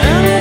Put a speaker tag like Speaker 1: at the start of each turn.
Speaker 1: and